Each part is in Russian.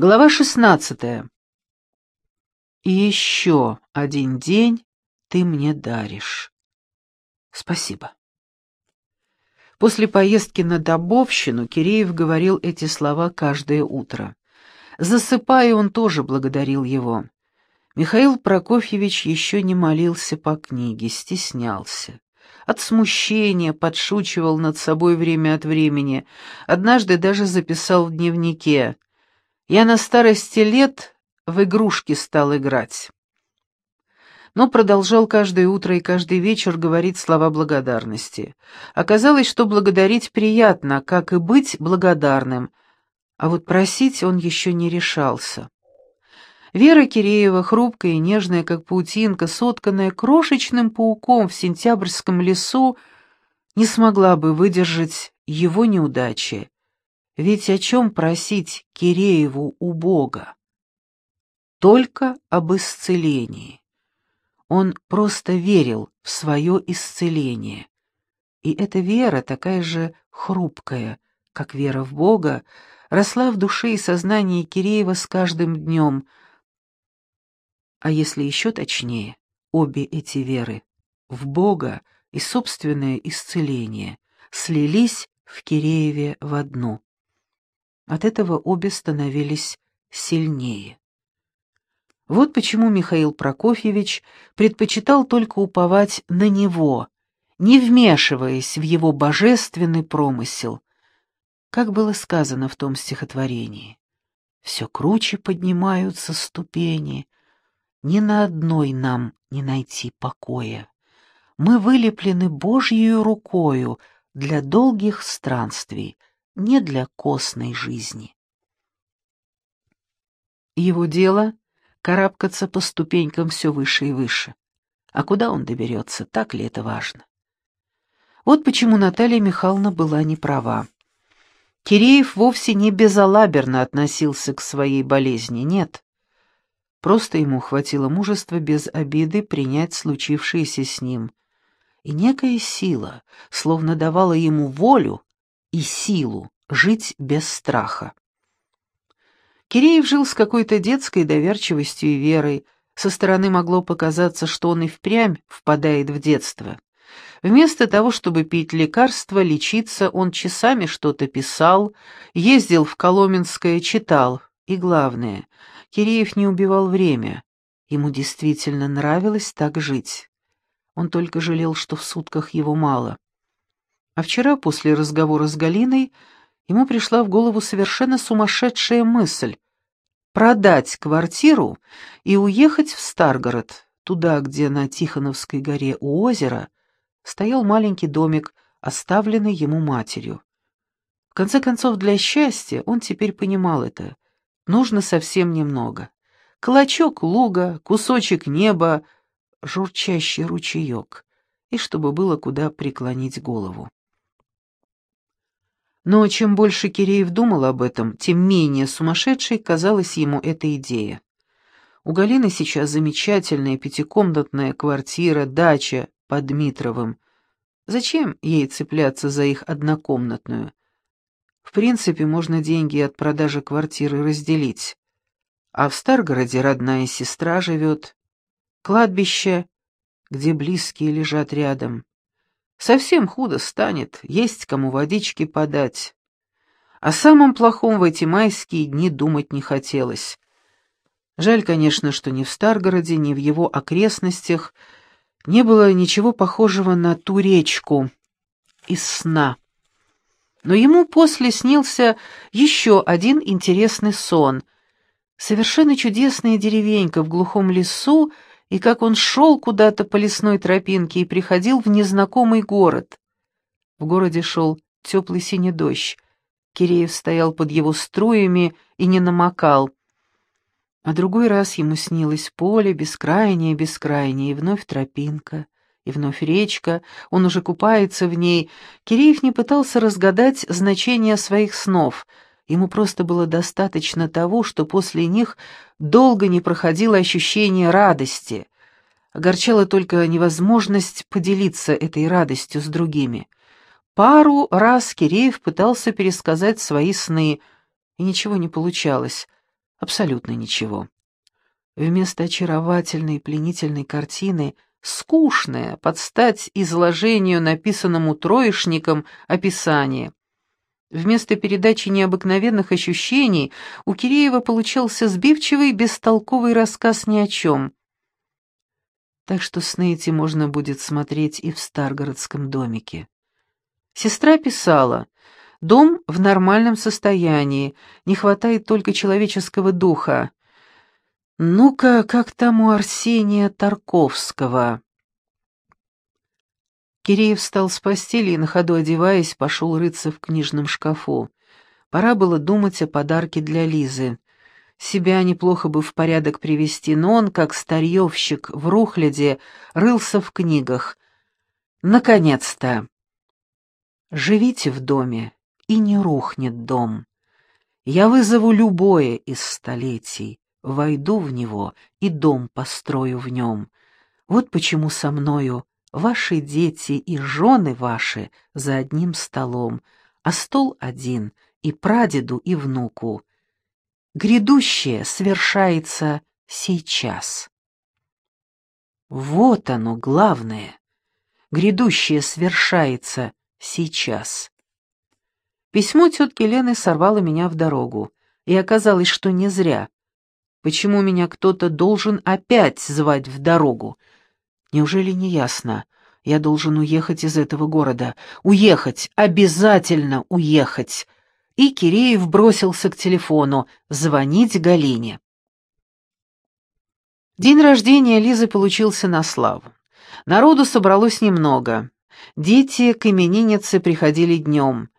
Глава шестнадцатая. И еще один день ты мне даришь. Спасибо. После поездки на Добовщину Киреев говорил эти слова каждое утро. Засыпая, он тоже благодарил его. Михаил Прокофьевич еще не молился по книге, стеснялся. От смущения подшучивал над собой время от времени. Однажды даже записал в дневнике я на старости лет в игрушки стал играть. Но продолжал каждое утро и каждый вечер говорить слова благодарности. Оказалось, что благодарить приятно, как и быть благодарным, а вот просить он еще не решался. Вера Киреева, хрупкая и нежная, как паутинка, сотканная крошечным пауком в сентябрьском лесу, не смогла бы выдержать его неудачи ведь о чем просить Кирееву у Бога? Только об исцелении. Он просто верил в свое исцеление. И эта вера, такая же хрупкая, как вера в Бога, росла в душе и сознании Киреева с каждым днем. А если еще точнее, обе эти веры — в Бога и собственное исцеление — слились в Кирееве в одну. От этого обе становились сильнее. Вот почему Михаил Прокофьевич предпочитал только уповать на него, не вмешиваясь в его божественный промысел. Как было сказано в том стихотворении, «Все круче поднимаются ступени, ни на одной нам не найти покоя. Мы вылеплены Божьей рукою для долгих странствий, не для костной жизни. Его дело — карабкаться по ступенькам все выше и выше. А куда он доберется, так ли это важно? Вот почему Наталья Михайловна была не права. Киреев вовсе не безалаберно относился к своей болезни, нет. Просто ему хватило мужества без обиды принять случившееся с ним. И некая сила словно давала ему волю и силу жить без страха. Киреев жил с какой-то детской доверчивостью и верой. Со стороны могло показаться, что он и впрямь впадает в детство. Вместо того, чтобы пить лекарства, лечиться, он часами что-то писал, ездил в Коломенское, читал. И главное, Киреев не убивал время. Ему действительно нравилось так жить. Он только жалел, что в сутках его мало. А вчера, после разговора с Галиной, ему пришла в голову совершенно сумасшедшая мысль — продать квартиру и уехать в Старгород, туда, где на Тихоновской горе у озера стоял маленький домик, оставленный ему матерью. В конце концов, для счастья он теперь понимал это. Нужно совсем немного. Клочок луга, кусочек неба, журчащий ручеек, и чтобы было куда преклонить голову. Но чем больше Киреев думал об этом, тем менее сумасшедшей казалась ему эта идея. У Галины сейчас замечательная пятикомнатная квартира, дача под Дмитровым. Зачем ей цепляться за их однокомнатную? В принципе, можно деньги от продажи квартиры разделить. А в Старгороде родная сестра живет. Кладбище, где близкие лежат рядом. Совсем худо станет, есть кому водички подать. О самом плохом в эти майские дни думать не хотелось. Жаль, конечно, что ни в Старгороде, ни в его окрестностях не было ничего похожего на ту речку из сна. Но ему после снился еще один интересный сон. Совершенно чудесная деревенька в глухом лесу — и как он шел куда-то по лесной тропинке и приходил в незнакомый город. В городе шел теплый синий дождь. Киреев стоял под его струями и не намокал. А другой раз ему снилось поле, бескрайнее, бескрайнее, и вновь тропинка, и вновь речка, он уже купается в ней. Киреев не пытался разгадать значение своих снов — Ему просто было достаточно того, что после них долго не проходило ощущение радости. Огорчала только невозможность поделиться этой радостью с другими. Пару раз Киреев пытался пересказать свои сны, и ничего не получалось. Абсолютно ничего. Вместо очаровательной пленительной картины скучное, под стать изложению, написанному троечником, описание. Вместо передачи необыкновенных ощущений у Киреева получился сбивчивый, бестолковый рассказ ни о чем. Так что сны эти можно будет смотреть и в Старгородском домике. Сестра писала, дом в нормальном состоянии, не хватает только человеческого духа. Ну-ка, как там у Арсения Тарковского? Киреев встал с постели и, на ходу одеваясь, пошел рыться в книжном шкафу. Пора было думать о подарке для Лизы. Себя неплохо бы в порядок привести, но он, как старьевщик в рухляде, рылся в книгах. Наконец-то! Живите в доме, и не рухнет дом. Я вызову любое из столетий, войду в него и дом построю в нем. Вот почему со мною Ваши дети и жены ваши за одним столом, а стол один и прадеду, и внуку. Грядущее свершается сейчас. Вот оно главное. Грядущее свершается сейчас. Письмо тетки Лены сорвало меня в дорогу, и оказалось, что не зря. Почему меня кто-то должен опять звать в дорогу? Неужели не ясно? Я должен уехать из этого города. Уехать! Обязательно уехать!» И Киреев бросился к телефону звонить Галине. День рождения Лизы получился на славу. Народу собралось немного. Дети к имениннице приходили днем.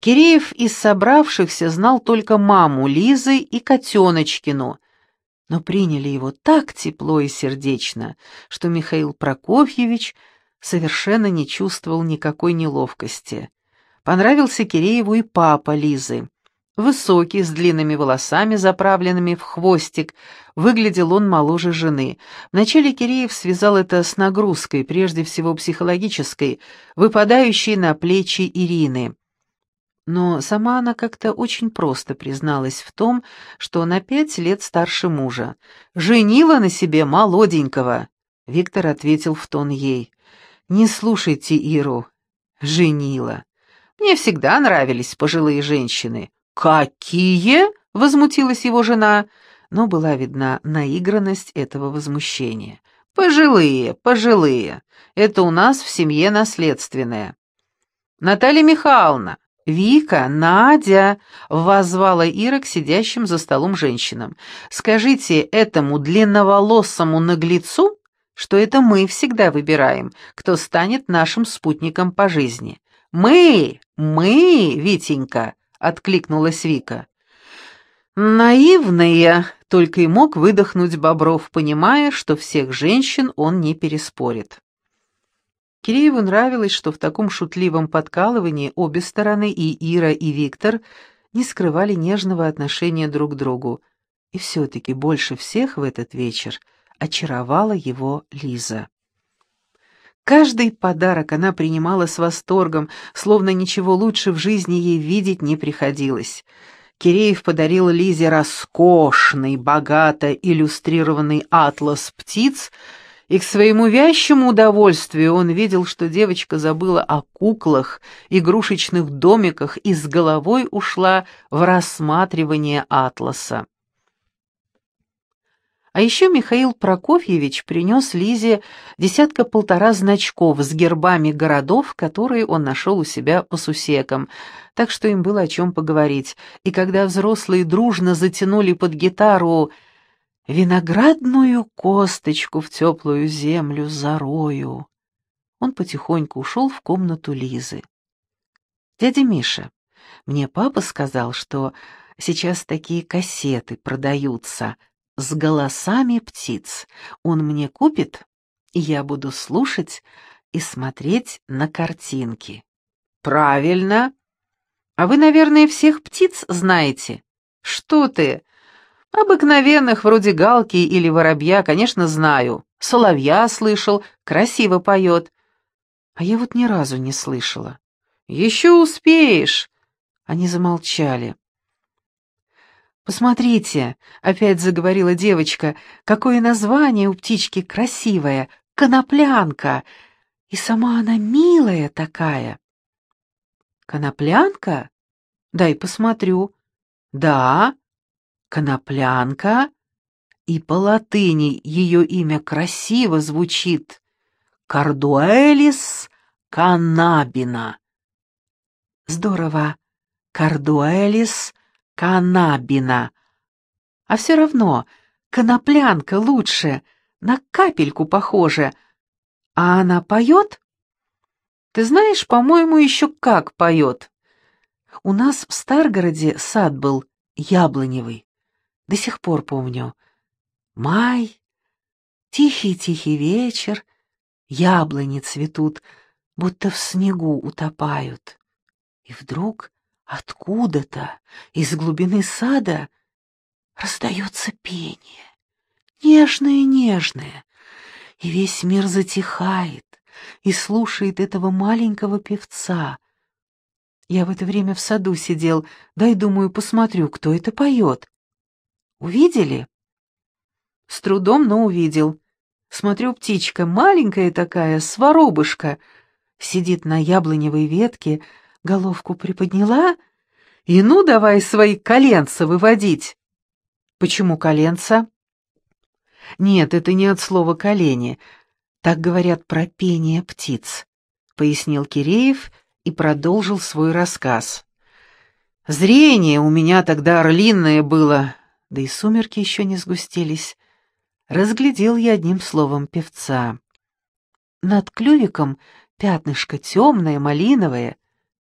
Киреев из собравшихся знал только маму Лизы и Котеночкину, но приняли его так тепло и сердечно, что Михаил Прокофьевич совершенно не чувствовал никакой неловкости. Понравился Кирееву и папа Лизы. Высокий, с длинными волосами, заправленными в хвостик, выглядел он моложе жены. Вначале Киреев связал это с нагрузкой, прежде всего психологической, выпадающей на плечи Ирины. Но сама она как-то очень просто призналась в том, что на пять лет старше мужа. «Женила на себе молоденького!» Виктор ответил в тон ей. «Не слушайте Иру. Женила. Мне всегда нравились пожилые женщины». «Какие?» — возмутилась его жена, но была видна наигранность этого возмущения. «Пожилые, пожилые. Это у нас в семье наследственное». «Наталья Михайловна, «Вика, Надя!» — воззвала Ира к сидящим за столом женщинам. «Скажите этому длинноволосому наглецу, что это мы всегда выбираем, кто станет нашим спутником по жизни». «Мы! Мы, Витенька!» — откликнулась Вика. «Наивная!» — только и мог выдохнуть Бобров, понимая, что всех женщин он не переспорит. Кирееву нравилось, что в таком шутливом подкалывании обе стороны, и Ира, и Виктор, не скрывали нежного отношения друг к другу. И все-таки больше всех в этот вечер очаровала его Лиза. Каждый подарок она принимала с восторгом, словно ничего лучше в жизни ей видеть не приходилось. Киреев подарил Лизе роскошный, богато иллюстрированный атлас птиц — и к своему вящему удовольствию он видел, что девочка забыла о куклах, игрушечных домиках и с головой ушла в рассматривание атласа. А еще Михаил Прокофьевич принес Лизе десятка-полтора значков с гербами городов, которые он нашел у себя по сусекам, так что им было о чем поговорить. И когда взрослые дружно затянули под гитару виноградную косточку в теплую землю зарою. Он потихоньку ушел в комнату Лизы. «Дядя Миша, мне папа сказал, что сейчас такие кассеты продаются с голосами птиц. Он мне купит, и я буду слушать и смотреть на картинки». «Правильно. А вы, наверное, всех птиц знаете?» «Что ты?» Обыкновенных, вроде галки или воробья, конечно, знаю. Соловья слышал, красиво поет. А я вот ни разу не слышала. Еще успеешь. Они замолчали. «Посмотрите», — опять заговорила девочка, — «какое название у птички красивое! Коноплянка! И сама она милая такая!» «Коноплянка? Дай посмотрю. Да, коноплянка. И по латыни ее имя красиво звучит. Кардуэлис канабина. Здорово. Кардуэлис канабина. А все равно, коноплянка лучше, на капельку похожа. А она поет? Ты знаешь, по-моему, еще как поет. У нас в Старгороде сад был яблоневый. До сих пор помню. Май, тихий-тихий вечер, яблони цветут, будто в снегу утопают. И вдруг откуда-то из глубины сада раздается пение, нежное-нежное, и весь мир затихает и слушает этого маленького певца. Я в это время в саду сидел, дай, думаю, посмотрю, кто это поет. Увидели? С трудом, но увидел. Смотрю, птичка маленькая такая, своробушка, сидит на яблоневой ветке, головку приподняла, и ну давай свои коленца выводить. Почему коленца? Нет, это не от слова «колени». Так говорят про пение птиц, — пояснил Киреев и продолжил свой рассказ. Зрение у меня тогда орлиное было, да и сумерки еще не сгустились. Разглядел я одним словом певца. Над клювиком пятнышко темное, малиновое,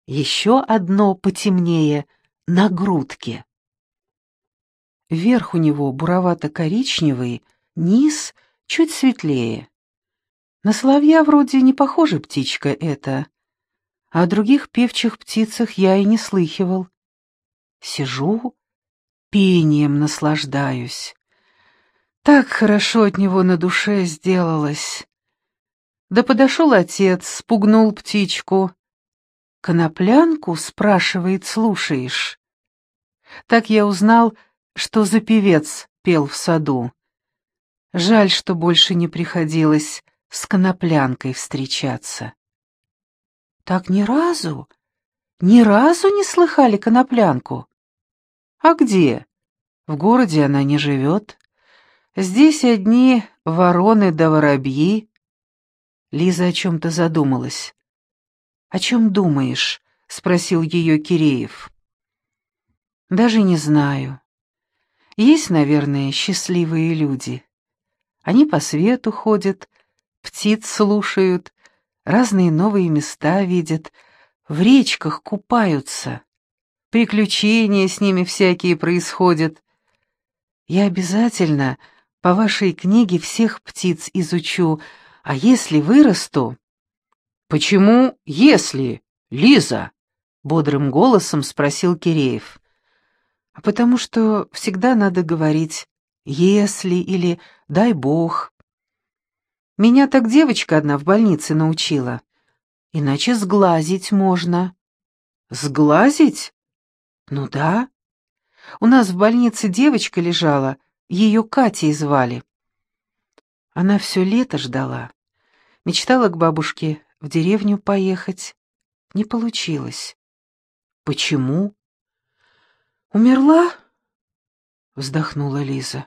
еще одно потемнее, на грудке. Верх у него буровато-коричневый, низ чуть светлее. На соловья вроде не похожа птичка эта, а о других певчих птицах я и не слыхивал. Сижу, пением наслаждаюсь. Так хорошо от него на душе сделалось. Да подошел отец, спугнул птичку. «Коноплянку?» — спрашивает, слушаешь. Так я узнал, что за певец пел в саду. Жаль, что больше не приходилось с коноплянкой встречаться. Так ни разу, ни разу не слыхали коноплянку? А где? В городе она не живет. Здесь одни вороны да воробьи. Лиза о чем-то задумалась. «О чем думаешь?» — спросил ее Киреев. «Даже не знаю. Есть, наверное, счастливые люди. Они по свету ходят, птиц слушают, разные новые места видят, в речках купаются. Приключения с ними всякие происходят. Я обязательно по вашей книге всех птиц изучу, а если вырасту...» «Почему «если», Лиза?» — бодрым голосом спросил Киреев. «А потому что всегда надо говорить «если» или «дай Бог». Меня так девочка одна в больнице научила. Иначе сглазить можно». «Сглазить?» «Ну да. У нас в больнице девочка лежала, ее Катей звали. Она все лето ждала. Мечтала к бабушке в деревню поехать. Не получилось. Почему? Умерла? Вздохнула Лиза.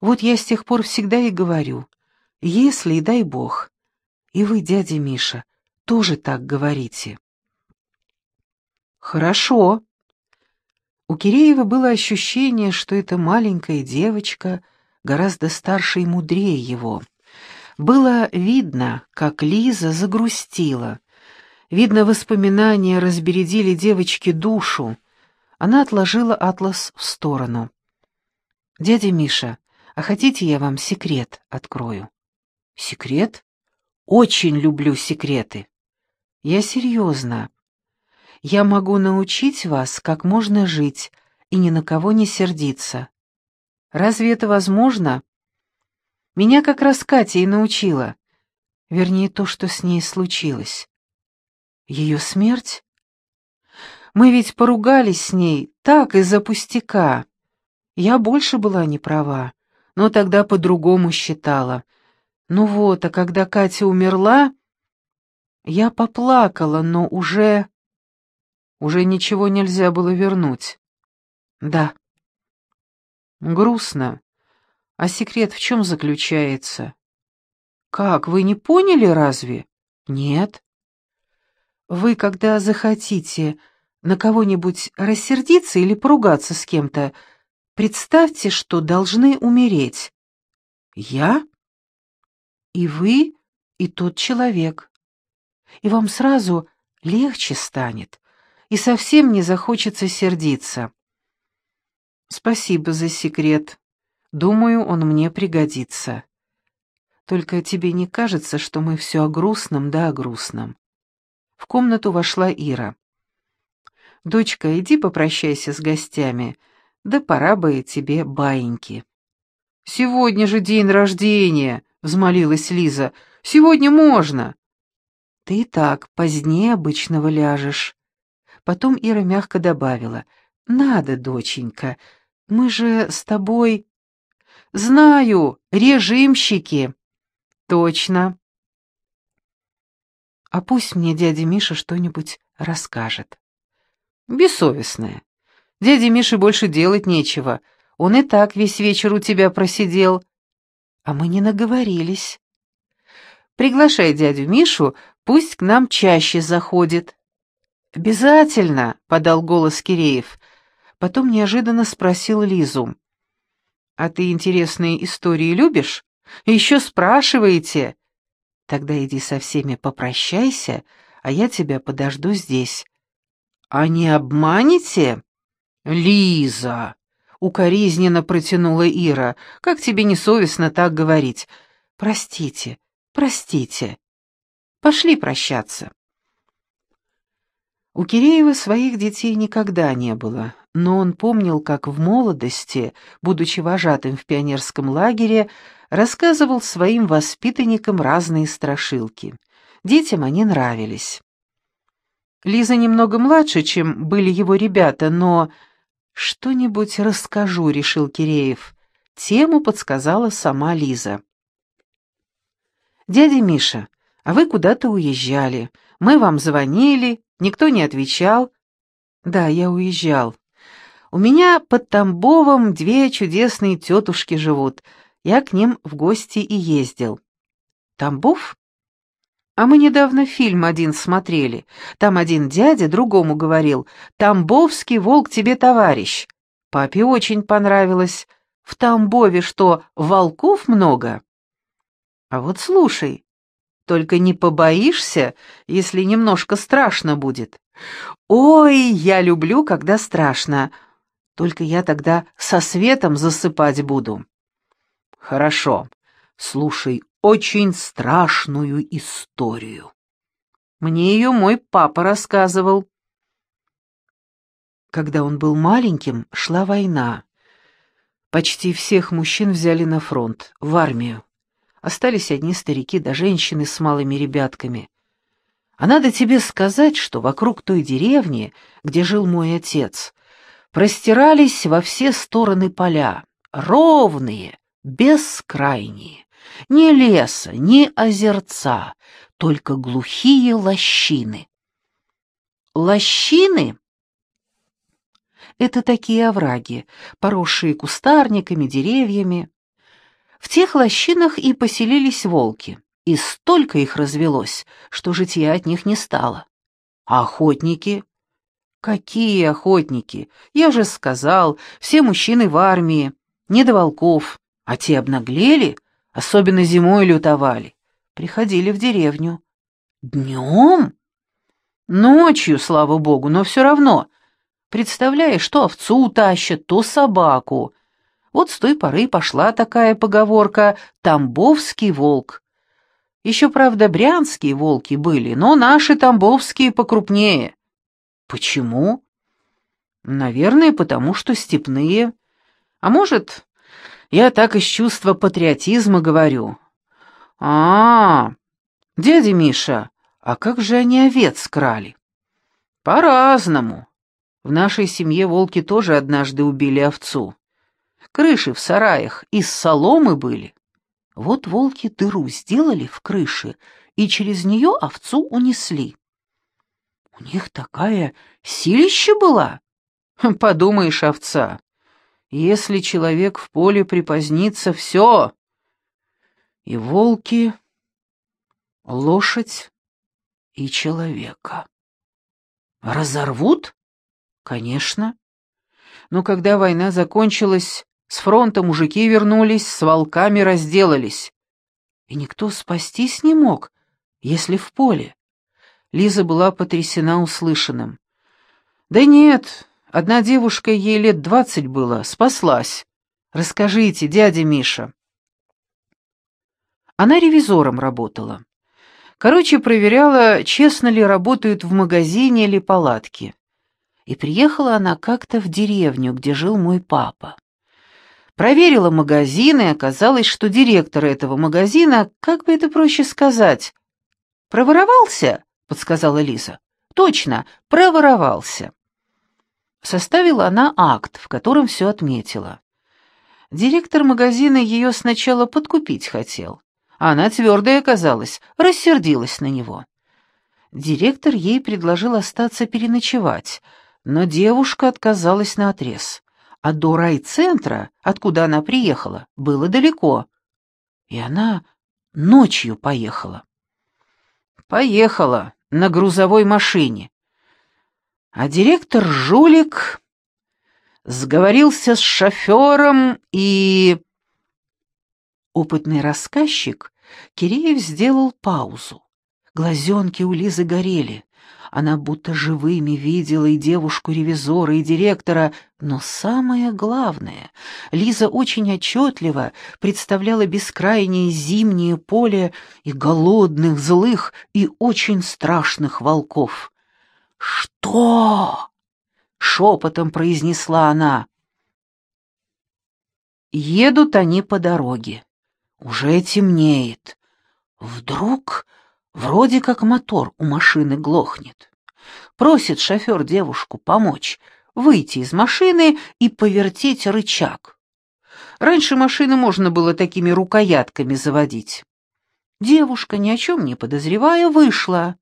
Вот я с тех пор всегда и говорю, если и дай бог. И вы, дядя Миша, тоже так говорите. Хорошо, у Киреева было ощущение, что эта маленькая девочка гораздо старше и мудрее его. Было видно, как Лиза загрустила. Видно, воспоминания разбередили девочке душу. Она отложила атлас в сторону. «Дядя Миша, а хотите, я вам секрет открою?» «Секрет? Очень люблю секреты». «Я серьезно. Я могу научить вас, как можно жить и ни на кого не сердиться. Разве это возможно? Меня как раз Катя и научила. Вернее, то, что с ней случилось. Ее смерть? Мы ведь поругались с ней так из-за пустяка. Я больше была не права, но тогда по-другому считала. Ну вот, а когда Катя умерла, я поплакала, но уже... Уже ничего нельзя было вернуть. Да. Грустно. А секрет в чем заключается? Как, вы не поняли разве? Нет. Вы, когда захотите на кого-нибудь рассердиться или поругаться с кем-то, представьте, что должны умереть. Я? И вы, и тот человек и вам сразу легче станет, и совсем не захочется сердиться. Спасибо за секрет. Думаю, он мне пригодится. Только тебе не кажется, что мы все о грустном да о грустном? В комнату вошла Ира. «Дочка, иди попрощайся с гостями, да пора бы тебе баиньки». «Сегодня же день рождения!» — взмолилась Лиза. «Сегодня можно!» Ты и так позднее обычного ляжешь. Потом Ира мягко добавила. Надо, доченька, мы же с тобой... Знаю, режимщики. Точно. А пусть мне дядя Миша что-нибудь расскажет. Бессовестная. Дяде Мише больше делать нечего. Он и так весь вечер у тебя просидел. А мы не наговорились. Приглашай дядю Мишу Пусть к нам чаще заходит». «Обязательно», — подал голос Киреев. Потом неожиданно спросил Лизу. «А ты интересные истории любишь? Еще спрашиваете?» «Тогда иди со всеми попрощайся, а я тебя подожду здесь». «А не обманете?» «Лиза!» — укоризненно протянула Ира. «Как тебе не совестно так говорить?» «Простите, простите». Пошли прощаться. У Киреева своих детей никогда не было, но он помнил, как в молодости, будучи вожатым в пионерском лагере, рассказывал своим воспитанникам разные страшилки. Детям они нравились. Лиза немного младше, чем были его ребята, но... «Что-нибудь расскажу», — решил Киреев. Тему подсказала сама Лиза. «Дядя Миша, а вы куда-то уезжали. Мы вам звонили, никто не отвечал. Да, я уезжал. У меня под Тамбовом две чудесные тетушки живут. Я к ним в гости и ездил. Тамбов? А мы недавно фильм один смотрели. Там один дядя другому говорил, «Тамбовский волк тебе товарищ». Папе очень понравилось. В Тамбове что, волков много? А вот слушай, только не побоишься, если немножко страшно будет. Ой, я люблю, когда страшно. Только я тогда со светом засыпать буду. Хорошо. Слушай очень страшную историю. Мне ее мой папа рассказывал. Когда он был маленьким, шла война. Почти всех мужчин взяли на фронт, в армию. Остались одни старики да женщины с малыми ребятками. А надо тебе сказать, что вокруг той деревни, где жил мой отец, простирались во все стороны поля, ровные, бескрайние. Ни леса, ни озерца, только глухие лощины. Лощины — это такие овраги, поросшие кустарниками, деревьями. В тех лощинах и поселились волки, и столько их развелось, что житья от них не стало. А охотники? Какие охотники? Я же сказал, все мужчины в армии, не до волков, а те обнаглели, особенно зимой лютовали. Приходили в деревню. Днем? Ночью, слава богу, но все равно. Представляешь, то овцу утащат, то собаку. Вот с той поры пошла такая поговорка «Тамбовский волк». Еще, правда, брянские волки были, но наши тамбовские покрупнее. Почему? Наверное, потому что степные. А может, я так из чувства патриотизма говорю. А, -а, -а дядя Миша, а как же они овец крали? По-разному. В нашей семье волки тоже однажды убили овцу. Крыши в сараях из соломы были. Вот волки дыру сделали в крыше и через нее овцу унесли. У них такая силища была. Подумаешь, овца. Если человек в поле припозднится, все. И волки, лошадь и человека. Разорвут? Конечно. Но когда война закончилась, с фронта мужики вернулись, с волками разделались. И никто спастись не мог, если в поле. Лиза была потрясена услышанным. «Да нет, одна девушка, ей лет двадцать было, спаслась. Расскажите, дядя Миша». Она ревизором работала. Короче, проверяла, честно ли работают в магазине или палатке. И приехала она как-то в деревню, где жил мой папа. Проверила магазин, и оказалось, что директор этого магазина, как бы это проще сказать, проворовался, подсказала Лиза. Точно, проворовался. Составила она акт, в котором все отметила. Директор магазина ее сначала подкупить хотел, а она твердая оказалась, рассердилась на него. Директор ей предложил остаться переночевать, но девушка отказалась наотрез а до райцентра, откуда она приехала, было далеко. И она ночью поехала. Поехала на грузовой машине. А директор Жулик сговорился с шофером и... Опытный рассказчик Киреев сделал паузу. Глазенки у Лизы горели. Она будто живыми видела и девушку-ревизора, и директора, но самое главное, Лиза очень отчетливо представляла бескрайнее зимнее поле и голодных, злых и очень страшных волков. «Что?» — шепотом произнесла она. Едут они по дороге. Уже темнеет. Вдруг Вроде как мотор у машины глохнет. Просит шофер девушку помочь, выйти из машины и повертеть рычаг. Раньше машины можно было такими рукоятками заводить. Девушка, ни о чем не подозревая, вышла.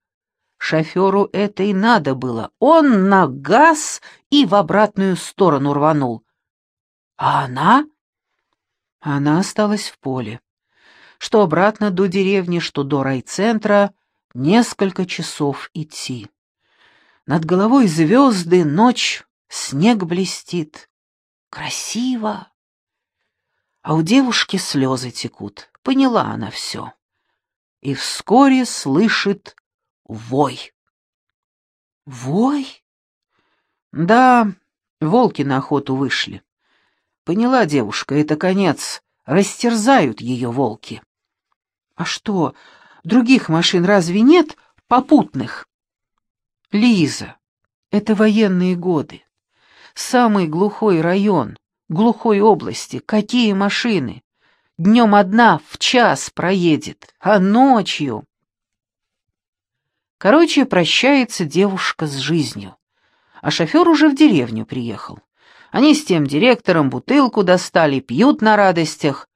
Шоферу это и надо было. Он на газ и в обратную сторону рванул. А она? Она осталась в поле что обратно до деревни, что до райцентра, несколько часов идти. Над головой звезды, ночь, снег блестит. Красиво. А у девушки слезы текут. Поняла она все. И вскоре слышит вой. Вой? Да, волки на охоту вышли. Поняла девушка, это конец. Растерзают ее волки. А что, других машин разве нет, попутных? Лиза, это военные годы. Самый глухой район, глухой области, какие машины? Днем одна в час проедет, а ночью... Короче, прощается девушка с жизнью. А шофер уже в деревню приехал. Они с тем директором бутылку достали, пьют на радостях.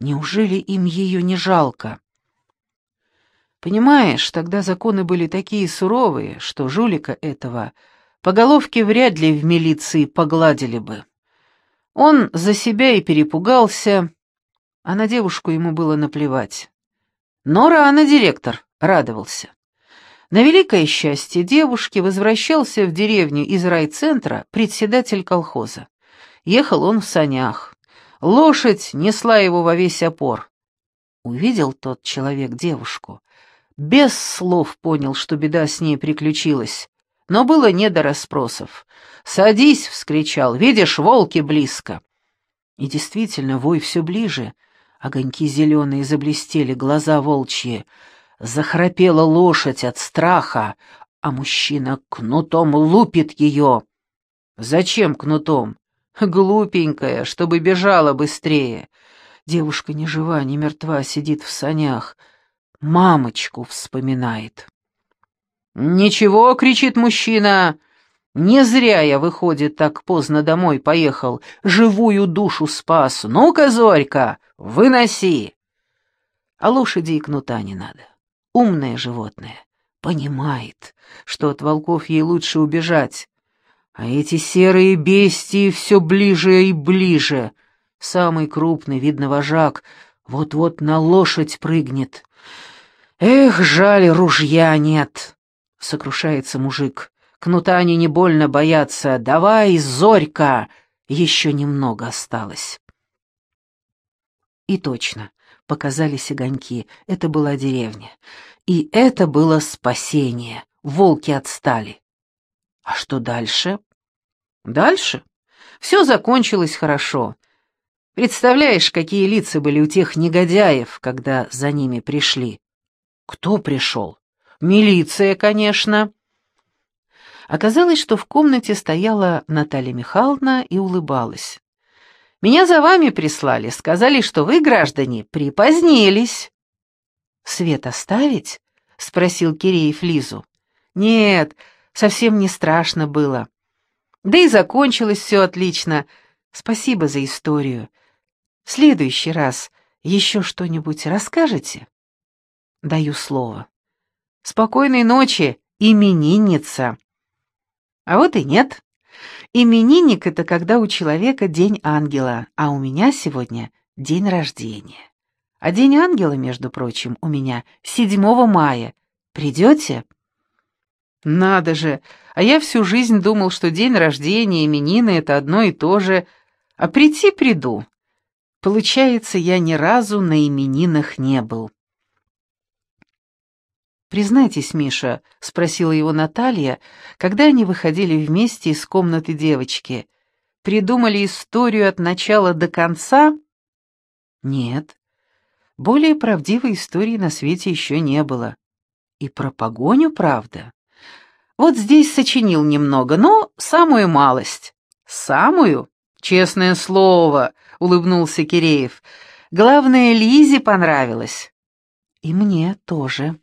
Неужели им ее не жалко? Понимаешь, тогда законы были такие суровые, что жулика этого по головке вряд ли в милиции погладили бы. Он за себя и перепугался, а на девушку ему было наплевать. Но рано директор радовался. На великое счастье девушки возвращался в деревню из райцентра председатель колхоза. Ехал он в санях. Лошадь несла его во весь опор. Увидел тот человек девушку. Без слов понял, что беда с ней приключилась. Но было не до расспросов. «Садись!» — вскричал. «Видишь, волки близко!» И действительно, вой все ближе. Огоньки зеленые заблестели, глаза волчьи. Захрапела лошадь от страха, а мужчина кнутом лупит ее. «Зачем кнутом?» Глупенькая, чтобы бежала быстрее. Девушка ни жива, ни мертва, сидит в санях. Мамочку вспоминает. «Ничего!» — кричит мужчина. Не зря я, выходит, так поздно домой поехал, живую душу спас. Ну-ка, Зорька, выноси!» А лошади и кнута не надо. Умное животное. Понимает, что от волков ей лучше убежать. А эти серые бестии все ближе и ближе. Самый крупный, видно, вожак, вот-вот на лошадь прыгнет. Эх, жаль, ружья нет, — сокрушается мужик. Кнута они не больно боятся. Давай, Зорька, еще немного осталось. И точно, показались огоньки. Это была деревня. И это было спасение. Волки отстали. А что дальше? Дальше? Все закончилось хорошо. Представляешь, какие лица были у тех негодяев, когда за ними пришли? Кто пришел? Милиция, конечно. Оказалось, что в комнате стояла Наталья Михайловна и улыбалась. «Меня за вами прислали, сказали, что вы, граждане, припозднились». «Свет оставить?» — спросил Киреев Лизу. «Нет, совсем не страшно было. Да и закончилось все отлично. Спасибо за историю. В следующий раз еще что-нибудь расскажете?» «Даю слово. Спокойной ночи, именинница!» «А вот и нет. Именинник — это когда у человека день ангела, а у меня сегодня день рождения». А День ангела, между прочим, у меня 7 мая. Придете?» «Надо же! А я всю жизнь думал, что день рождения, именины — это одно и то же. А прийти приду. Получается, я ни разу на именинах не был». «Признайтесь, Миша», — спросила его Наталья, когда они выходили вместе из комнаты девочки, — «придумали историю от начала до конца?» «Нет». Более правдивой истории на свете еще не было. И про погоню, правда. Вот здесь сочинил немного, но самую малость. Самую? Честное слово, улыбнулся Киреев. Главное, Лизе понравилось. И мне тоже.